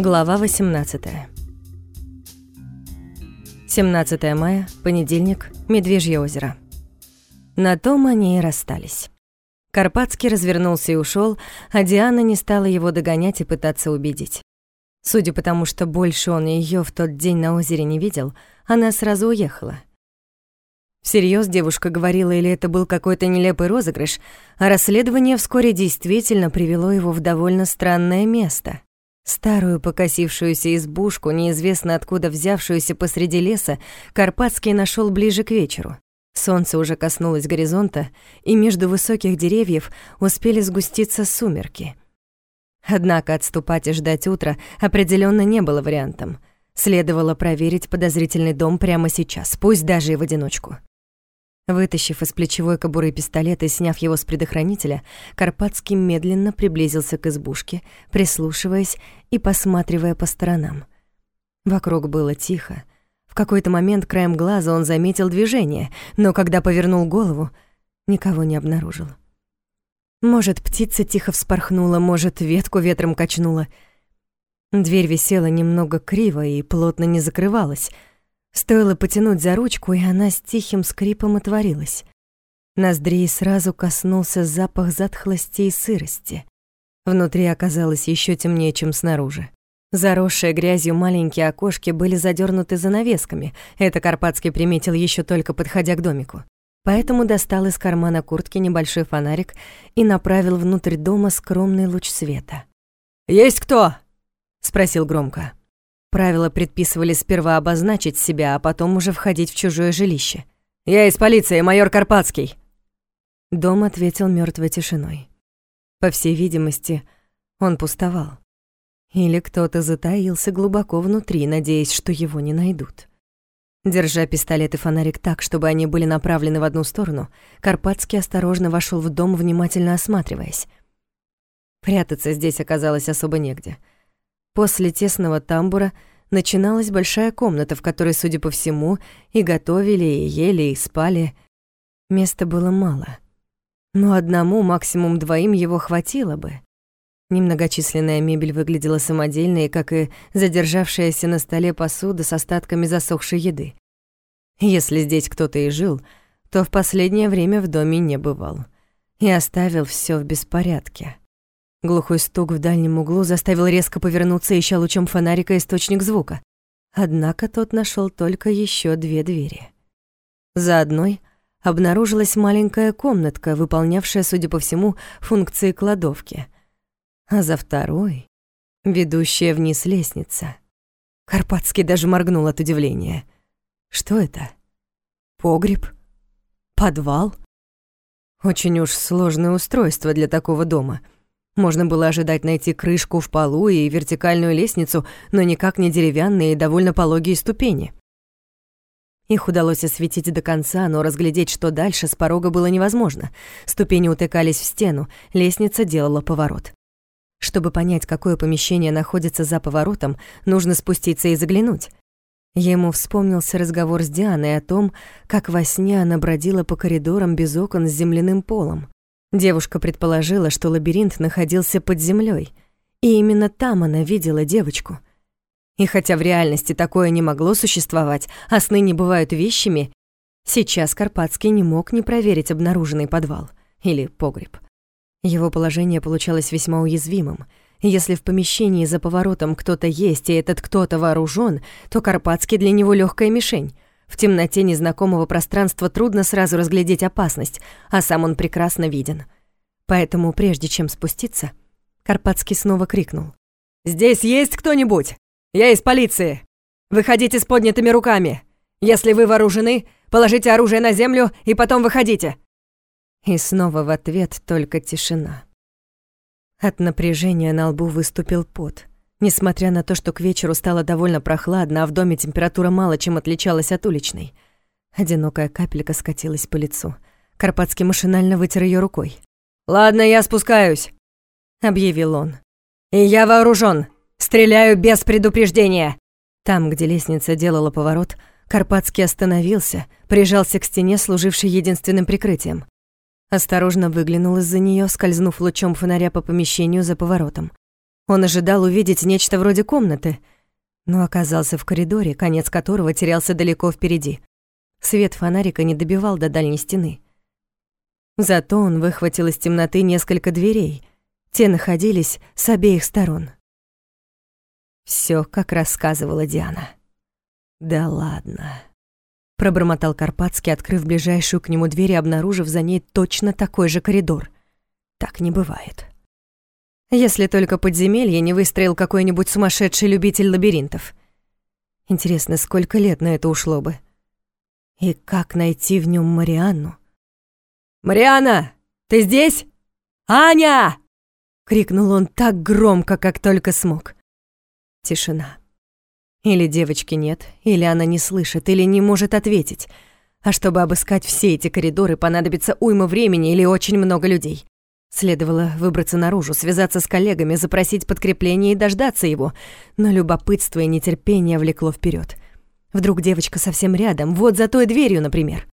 Глава 18 17 мая, понедельник, Медвежье озеро. На том они и расстались. Карпатский развернулся и ушел, а Диана не стала его догонять и пытаться убедить. Судя по тому, что больше он ее в тот день на озере не видел, она сразу уехала. Всерьез девушка говорила, или это был какой-то нелепый розыгрыш, а расследование вскоре действительно привело его в довольно странное место. Старую покосившуюся избушку, неизвестно откуда взявшуюся посреди леса, Карпатский нашел ближе к вечеру. Солнце уже коснулось горизонта, и между высоких деревьев успели сгуститься сумерки. Однако отступать и ждать утра определенно не было вариантом. Следовало проверить подозрительный дом прямо сейчас, пусть даже и в одиночку. Вытащив из плечевой кобуры пистолет и сняв его с предохранителя, Карпатский медленно приблизился к избушке, прислушиваясь и посматривая по сторонам. Вокруг было тихо. В какой-то момент краем глаза он заметил движение, но когда повернул голову, никого не обнаружил. Может, птица тихо вспорхнула, может, ветку ветром качнула. Дверь висела немного криво и плотно не закрывалась — Стоило потянуть за ручку, и она с тихим скрипом отворилась. Ноздрей сразу коснулся запах затхлости и сырости. Внутри оказалось еще темнее, чем снаружи. Заросшие грязью маленькие окошки были задернуты занавесками. Это Карпатский приметил еще только подходя к домику. Поэтому достал из кармана куртки небольшой фонарик и направил внутрь дома скромный луч света. «Есть кто?» — спросил громко. Правила предписывали сперва обозначить себя, а потом уже входить в чужое жилище. «Я из полиции, майор Карпатский». Дом ответил мертвой тишиной. По всей видимости, он пустовал. Или кто-то затаился глубоко внутри, надеясь, что его не найдут. Держа пистолет и фонарик так, чтобы они были направлены в одну сторону, Карпатский осторожно вошел в дом, внимательно осматриваясь. Прятаться здесь оказалось особо негде — После тесного тамбура начиналась большая комната, в которой, судя по всему, и готовили, и ели, и спали. Места было мало. Но одному, максимум двоим его хватило бы. Немногочисленная мебель выглядела самодельной, как и задержавшаяся на столе посуда с остатками засохшей еды. Если здесь кто-то и жил, то в последнее время в доме не бывал. И оставил все в беспорядке. Глухой стук в дальнем углу заставил резко повернуться, ища лучом фонарика источник звука. Однако тот нашел только еще две двери. За одной обнаружилась маленькая комнатка, выполнявшая, судя по всему, функции кладовки. А за второй — ведущая вниз лестница. Карпатский даже моргнул от удивления. Что это? Погреб? Подвал? Очень уж сложное устройство для такого дома — можно было ожидать найти крышку в полу и вертикальную лестницу, но никак не деревянные и довольно пологие ступени. Их удалось осветить до конца, но разглядеть, что дальше, с порога было невозможно. Ступени утыкались в стену, лестница делала поворот. Чтобы понять, какое помещение находится за поворотом, нужно спуститься и заглянуть. Ему вспомнился разговор с Дианой о том, как во сне она бродила по коридорам без окон с земляным полом. Девушка предположила, что лабиринт находился под землей, и именно там она видела девочку. И хотя в реальности такое не могло существовать, а сны не бывают вещами, сейчас Карпатский не мог не проверить обнаруженный подвал или погреб. Его положение получалось весьма уязвимым. Если в помещении за поворотом кто-то есть, и этот кто-то вооружен, то Карпатский для него легкая мишень — в темноте незнакомого пространства трудно сразу разглядеть опасность, а сам он прекрасно виден. Поэтому, прежде чем спуститься, Карпатский снова крикнул. «Здесь есть кто-нибудь? Я из полиции! Выходите с поднятыми руками! Если вы вооружены, положите оружие на землю и потом выходите!» И снова в ответ только тишина. От напряжения на лбу выступил пот. Несмотря на то, что к вечеру стало довольно прохладно, а в доме температура мало чем отличалась от уличной. Одинокая капелька скатилась по лицу. Карпатский машинально вытер ее рукой. «Ладно, я спускаюсь», — объявил он. «И я вооружен. Стреляю без предупреждения». Там, где лестница делала поворот, Карпатский остановился, прижался к стене, служившей единственным прикрытием. Осторожно выглянул из-за нее, скользнув лучом фонаря по помещению за поворотом. Он ожидал увидеть нечто вроде комнаты, но оказался в коридоре, конец которого терялся далеко впереди. Свет фонарика не добивал до дальней стены. Зато он выхватил из темноты несколько дверей. Те находились с обеих сторон. Все, как рассказывала Диана. «Да ладно», — пробормотал Карпатский, открыв ближайшую к нему дверь и обнаружив за ней точно такой же коридор. «Так не бывает». Если только подземелье не выстроил какой-нибудь сумасшедший любитель лабиринтов. Интересно, сколько лет на это ушло бы? И как найти в нем Марианну? «Марианна, ты здесь? Аня!» Крикнул он так громко, как только смог. Тишина. Или девочки нет, или она не слышит, или не может ответить. А чтобы обыскать все эти коридоры, понадобится уйма времени или очень много людей. Следовало выбраться наружу, связаться с коллегами, запросить подкрепление и дождаться его, но любопытство и нетерпение влекло вперед. Вдруг девочка совсем рядом, вот за той дверью, например.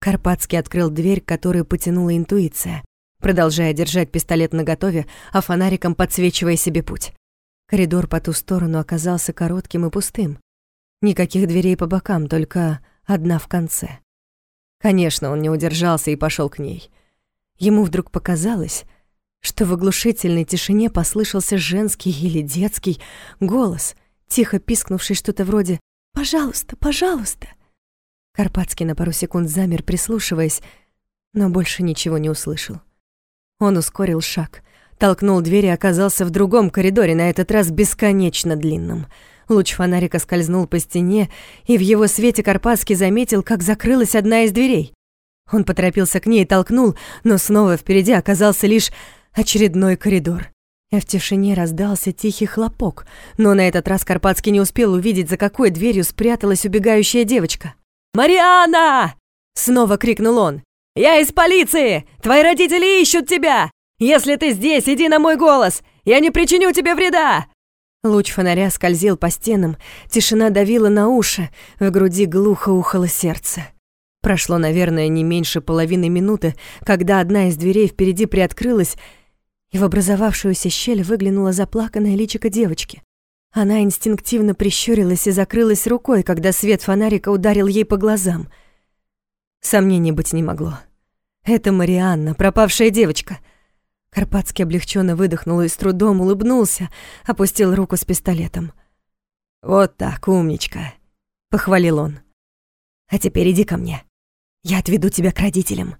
Карпатский открыл дверь, которую потянула интуиция, продолжая держать пистолет наготове, а фонариком подсвечивая себе путь. Коридор по ту сторону оказался коротким и пустым. Никаких дверей по бокам, только одна в конце. Конечно, он не удержался и пошел к ней. Ему вдруг показалось, что в оглушительной тишине послышался женский или детский голос, тихо пискнувший что-то вроде «Пожалуйста, пожалуйста». Карпатский на пару секунд замер, прислушиваясь, но больше ничего не услышал. Он ускорил шаг, толкнул дверь и оказался в другом коридоре, на этот раз бесконечно длинном. Луч фонарика скользнул по стене, и в его свете Карпатский заметил, как закрылась одна из дверей. Он поторопился к ней и толкнул, но снова впереди оказался лишь очередной коридор. А в тишине раздался тихий хлопок, но на этот раз Карпатский не успел увидеть, за какой дверью спряталась убегающая девочка. «Мариана!» — снова крикнул он. «Я из полиции! Твои родители ищут тебя! Если ты здесь, иди на мой голос! Я не причиню тебе вреда!» Луч фонаря скользил по стенам, тишина давила на уши, в груди глухо ухало сердце. Прошло, наверное, не меньше половины минуты, когда одна из дверей впереди приоткрылась, и в образовавшуюся щель выглянула заплаканная личико девочки. Она инстинктивно прищурилась и закрылась рукой, когда свет фонарика ударил ей по глазам. Сомнений быть не могло. Это Марианна, пропавшая девочка. Карпатский облегченно выдохнул и с трудом улыбнулся, опустил руку с пистолетом. «Вот так, умничка», — похвалил он. «А теперь иди ко мне». Я отведу тебя к родителям».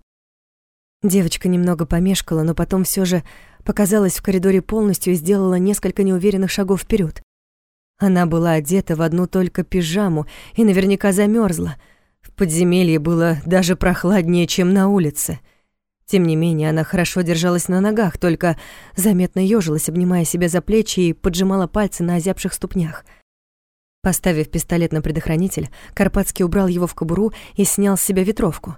Девочка немного помешкала, но потом все же показалась в коридоре полностью и сделала несколько неуверенных шагов вперед. Она была одета в одну только пижаму и наверняка замерзла. В подземелье было даже прохладнее, чем на улице. Тем не менее, она хорошо держалась на ногах, только заметно ёжилась, обнимая себя за плечи и поджимала пальцы на озябших ступнях — Поставив пистолет на предохранитель, Карпатский убрал его в кобуру и снял с себя ветровку.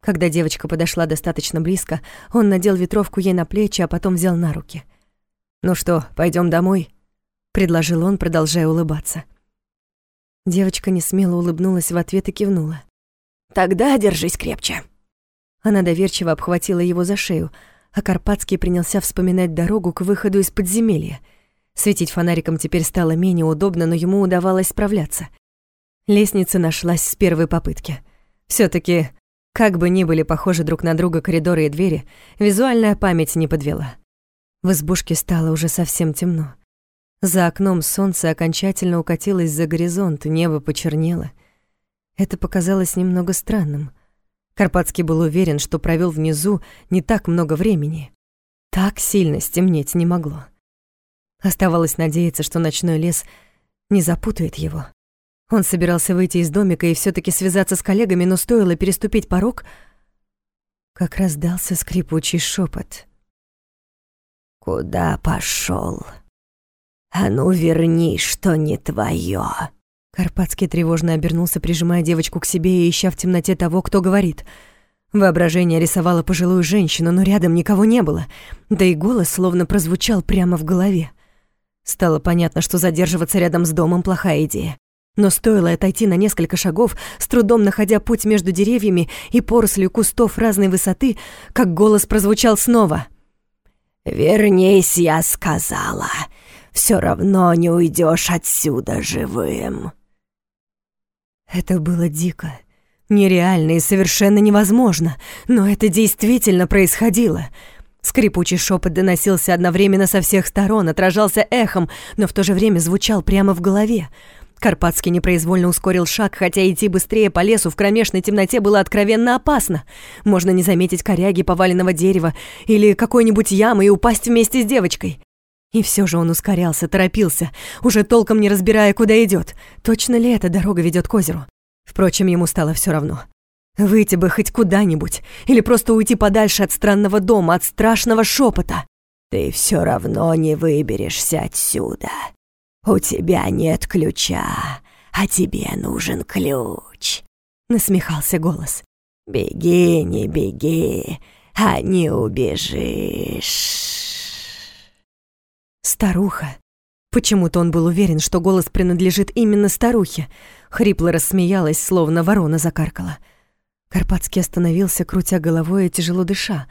Когда девочка подошла достаточно близко, он надел ветровку ей на плечи, а потом взял на руки. «Ну что, пойдем домой?» — предложил он, продолжая улыбаться. Девочка несмело улыбнулась в ответ и кивнула. «Тогда держись крепче». Она доверчиво обхватила его за шею, а Карпатский принялся вспоминать дорогу к выходу из подземелья — Светить фонариком теперь стало менее удобно, но ему удавалось справляться. Лестница нашлась с первой попытки. все таки как бы ни были похожи друг на друга коридоры и двери, визуальная память не подвела. В избушке стало уже совсем темно. За окном солнце окончательно укатилось за горизонт, небо почернело. Это показалось немного странным. Карпатский был уверен, что провел внизу не так много времени. Так сильно стемнеть не могло. Оставалось надеяться, что ночной лес не запутает его. Он собирался выйти из домика и все таки связаться с коллегами, но стоило переступить порог, как раздался скрипучий шепот. «Куда пошел? А ну верни, что не твое. Карпатский тревожно обернулся, прижимая девочку к себе и ища в темноте того, кто говорит. Воображение рисовало пожилую женщину, но рядом никого не было, да и голос словно прозвучал прямо в голове. Стало понятно, что задерживаться рядом с домом — плохая идея. Но стоило отойти на несколько шагов, с трудом находя путь между деревьями и порослью кустов разной высоты, как голос прозвучал снова. «Вернись, я сказала. все равно не уйдешь отсюда живым». Это было дико, нереально и совершенно невозможно, но это действительно происходило. Скрипучий шепот доносился одновременно со всех сторон, отражался эхом, но в то же время звучал прямо в голове. Карпатский непроизвольно ускорил шаг, хотя идти быстрее по лесу в кромешной темноте было откровенно опасно. Можно не заметить коряги поваленного дерева или какой-нибудь ямы и упасть вместе с девочкой. И все же он ускорялся, торопился, уже толком не разбирая, куда идет. Точно ли эта дорога ведет к озеру? Впрочем, ему стало все равно. Выйти бы хоть куда-нибудь, или просто уйти подальше от странного дома, от страшного шепота. «Ты все равно не выберешься отсюда», «У тебя нет ключа, а тебе нужен ключ», — насмехался голос. «Беги, не беги, а не убежишь». Старуха. Почему-то он был уверен, что голос принадлежит именно старухе. Хрипло рассмеялась, словно ворона закаркала. Карпатский остановился, крутя головой и тяжело дыша.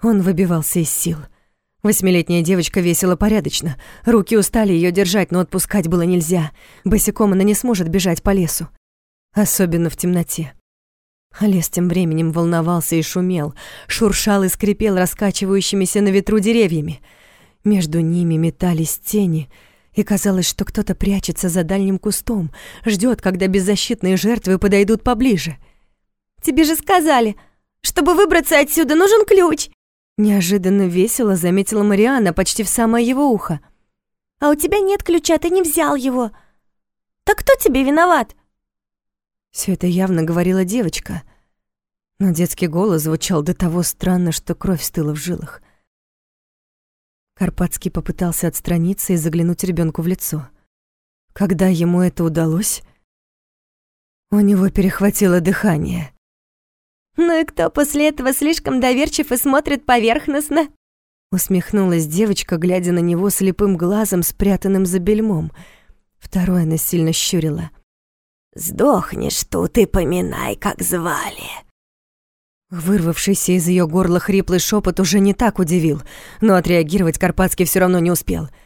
Он выбивался из сил. Восьмилетняя девочка весила порядочно. Руки устали ее держать, но отпускать было нельзя. Босиком она не сможет бежать по лесу. Особенно в темноте. А лес тем временем волновался и шумел, шуршал и скрипел раскачивающимися на ветру деревьями. Между ними метались тени, и казалось, что кто-то прячется за дальним кустом, ждет, когда беззащитные жертвы подойдут поближе. «Тебе же сказали, чтобы выбраться отсюда, нужен ключ!» Неожиданно весело заметила Мариана почти в самое его ухо. «А у тебя нет ключа, ты не взял его. Так кто тебе виноват?» Все это явно говорила девочка, но детский голос звучал до того странно, что кровь стыла в жилах. Карпатский попытался отстраниться и заглянуть ребенку в лицо. Когда ему это удалось, у него перехватило дыхание. «Ну и кто после этого слишком доверчив и смотрит поверхностно?» Усмехнулась девочка, глядя на него слепым глазом, спрятанным за бельмом. Второе она сильно щурила. «Сдохнешь тут и поминай, как звали». Вырвавшийся из ее горла хриплый шепот уже не так удивил, но отреагировать Карпатский все равно не успел —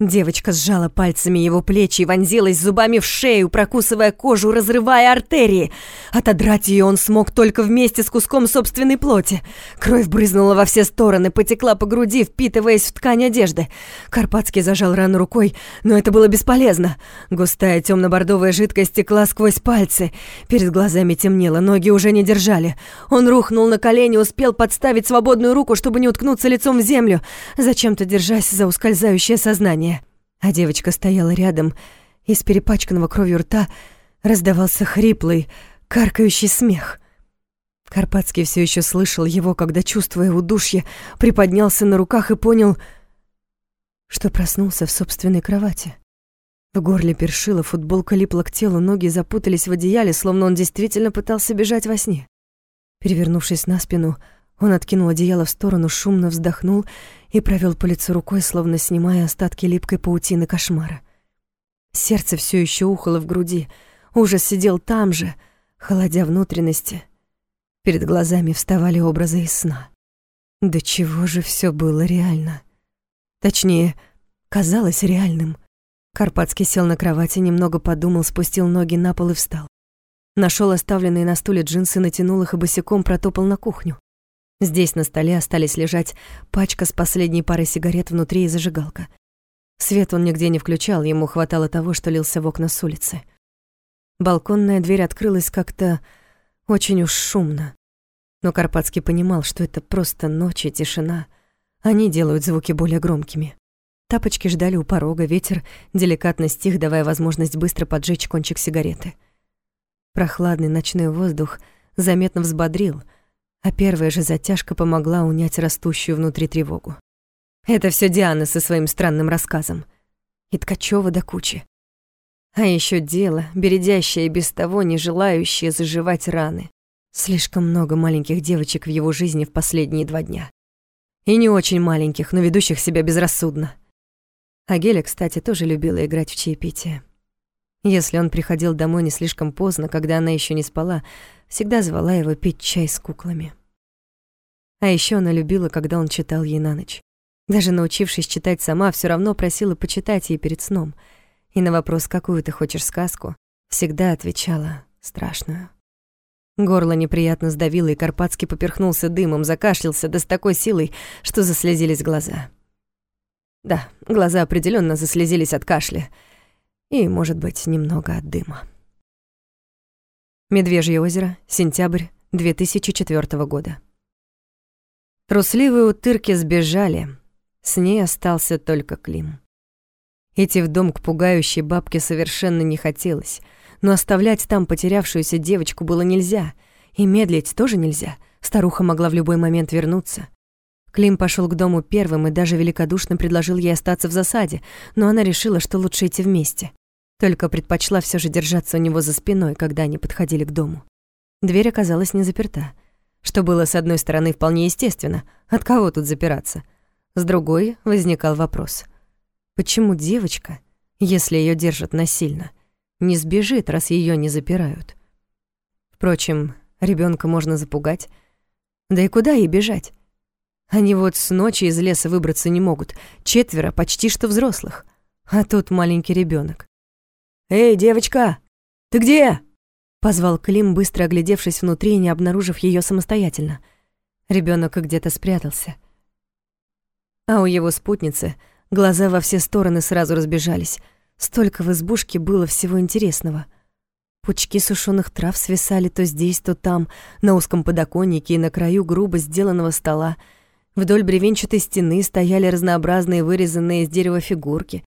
Девочка сжала пальцами его плечи и вонзилась зубами в шею, прокусывая кожу, разрывая артерии. Отодрать ее он смог только вместе с куском собственной плоти. Кровь брызнула во все стороны, потекла по груди, впитываясь в ткань одежды. Карпатский зажал рану рукой, но это было бесполезно. Густая темно-бордовая жидкость текла сквозь пальцы. Перед глазами темнело, ноги уже не держали. Он рухнул на колени, успел подставить свободную руку, чтобы не уткнуться лицом в землю, зачем-то держась за ускользающее сознание а девочка стояла рядом, и с перепачканного кровью рта раздавался хриплый, каркающий смех. Карпатский все еще слышал его, когда, чувствуя удушье, приподнялся на руках и понял, что проснулся в собственной кровати. В горле першило, футболка липла к телу, ноги запутались в одеяле, словно он действительно пытался бежать во сне. Перевернувшись на спину, он откинул одеяло в сторону, шумно вздохнул и провел по лицу рукой, словно снимая остатки липкой паутины кошмара. Сердце все еще ухало в груди, ужас сидел там же, холодя внутренности. Перед глазами вставали образы из сна. Да чего же все было реально? Точнее, казалось реальным. Карпатский сел на кровати, немного подумал, спустил ноги на пол и встал. Нашел оставленные на стуле джинсы, натянул их и босиком протопал на кухню. Здесь на столе остались лежать пачка с последней парой сигарет внутри и зажигалка. Свет он нигде не включал, ему хватало того, что лился в окна с улицы. Балконная дверь открылась как-то очень уж шумно. Но Карпатский понимал, что это просто ночь и тишина. Они делают звуки более громкими. Тапочки ждали у порога, ветер деликатно стих, давая возможность быстро поджечь кончик сигареты. Прохладный ночной воздух заметно взбодрил — а первая же затяжка помогла унять растущую внутри тревогу. Это все Диана со своим странным рассказом. И Ткачева до кучи. А еще дело, бередящее и без того не желающее заживать раны. Слишком много маленьких девочек в его жизни в последние два дня. И не очень маленьких, но ведущих себя безрассудно. А Геля, кстати, тоже любила играть в чаепитие. Если он приходил домой не слишком поздно, когда она еще не спала, всегда звала его пить чай с куклами. А еще она любила, когда он читал ей на ночь. Даже научившись читать сама, все равно просила почитать ей перед сном. И на вопрос, какую ты хочешь сказку, всегда отвечала страшную. Горло неприятно сдавило, и Карпатский поперхнулся дымом, закашлялся, да с такой силой, что заслезились глаза. Да, глаза определенно заслезились от кашля. И, может быть, немного от дыма. Медвежье озеро, сентябрь 2004 года. Трусливые утырки сбежали. С ней остался только Клим. Идти в дом к пугающей бабке совершенно не хотелось, но оставлять там потерявшуюся девочку было нельзя, и медлить тоже нельзя. Старуха могла в любой момент вернуться. Клим пошел к дому первым и даже великодушно предложил ей остаться в засаде, но она решила, что лучше идти вместе. Только предпочла все же держаться у него за спиной, когда они подходили к дому. Дверь оказалась не заперта, что было, с одной стороны, вполне естественно. От кого тут запираться? С другой возникал вопрос. Почему девочка, если ее держат насильно, не сбежит, раз ее не запирают? Впрочем, ребенка можно запугать. Да и куда ей бежать? Они вот с ночи из леса выбраться не могут. Четверо почти что взрослых. А тут маленький ребенок. «Эй, девочка, ты где?» Позвал Клим, быстро оглядевшись внутри и не обнаружив ее самостоятельно. Ребенок где-то спрятался. А у его спутницы глаза во все стороны сразу разбежались. Столько в избушке было всего интересного. Пучки сушеных трав свисали то здесь, то там, на узком подоконнике и на краю грубо сделанного стола — Вдоль бревенчатой стены стояли разнообразные вырезанные из дерева фигурки.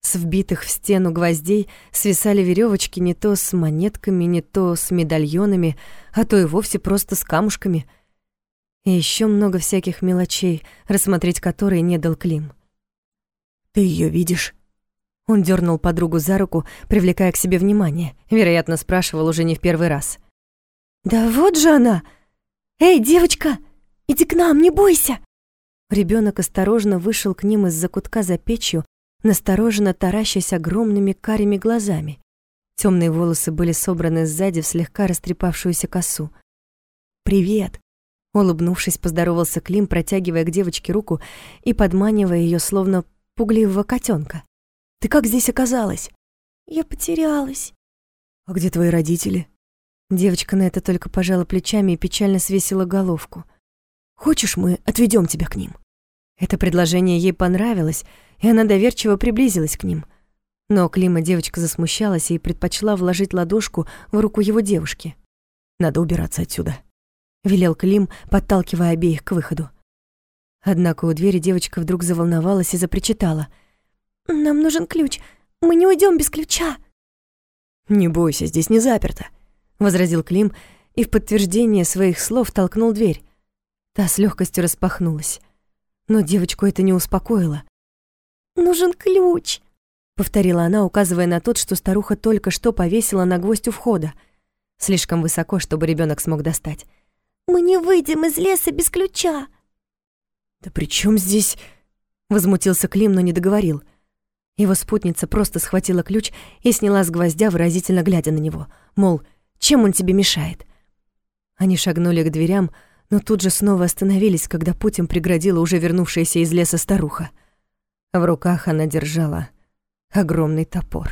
С вбитых в стену гвоздей свисали веревочки не то с монетками, не то с медальонами, а то и вовсе просто с камушками. И еще много всяких мелочей, рассмотреть которые не дал Клим. «Ты ее видишь?» Он дернул подругу за руку, привлекая к себе внимание. Вероятно, спрашивал уже не в первый раз. «Да вот же она! Эй, девочка!» Иди к нам, не бойся!» Ребенок осторожно вышел к ним из-за кутка за печью, настороженно таращась огромными карими глазами. Темные волосы были собраны сзади в слегка растрепавшуюся косу. «Привет!» Улыбнувшись, поздоровался Клим, протягивая к девочке руку и подманивая ее, словно пугливого котенка. «Ты как здесь оказалась?» «Я потерялась». «А где твои родители?» Девочка на это только пожала плечами и печально свесила головку. Хочешь, мы отведем тебя к ним?» Это предложение ей понравилось, и она доверчиво приблизилась к ним. Но Клима девочка засмущалась и предпочла вложить ладошку в руку его девушки. «Надо убираться отсюда», — велел Клим, подталкивая обеих к выходу. Однако у двери девочка вдруг заволновалась и запричитала. «Нам нужен ключ. Мы не уйдем без ключа». «Не бойся, здесь не заперто», — возразил Клим и в подтверждение своих слов толкнул дверь. Та с легкостью распахнулась. Но девочку это не успокоило. «Нужен ключ», — повторила она, указывая на тот, что старуха только что повесила на гвоздь у входа. Слишком высоко, чтобы ребенок смог достать. «Мы не выйдем из леса без ключа». «Да при чем здесь...» — возмутился Клим, но не договорил. Его спутница просто схватила ключ и сняла с гвоздя, выразительно глядя на него. Мол, чем он тебе мешает? Они шагнули к дверям, — но тут же снова остановились, когда путем преградила уже вернувшаяся из леса старуха. В руках она держала огромный топор.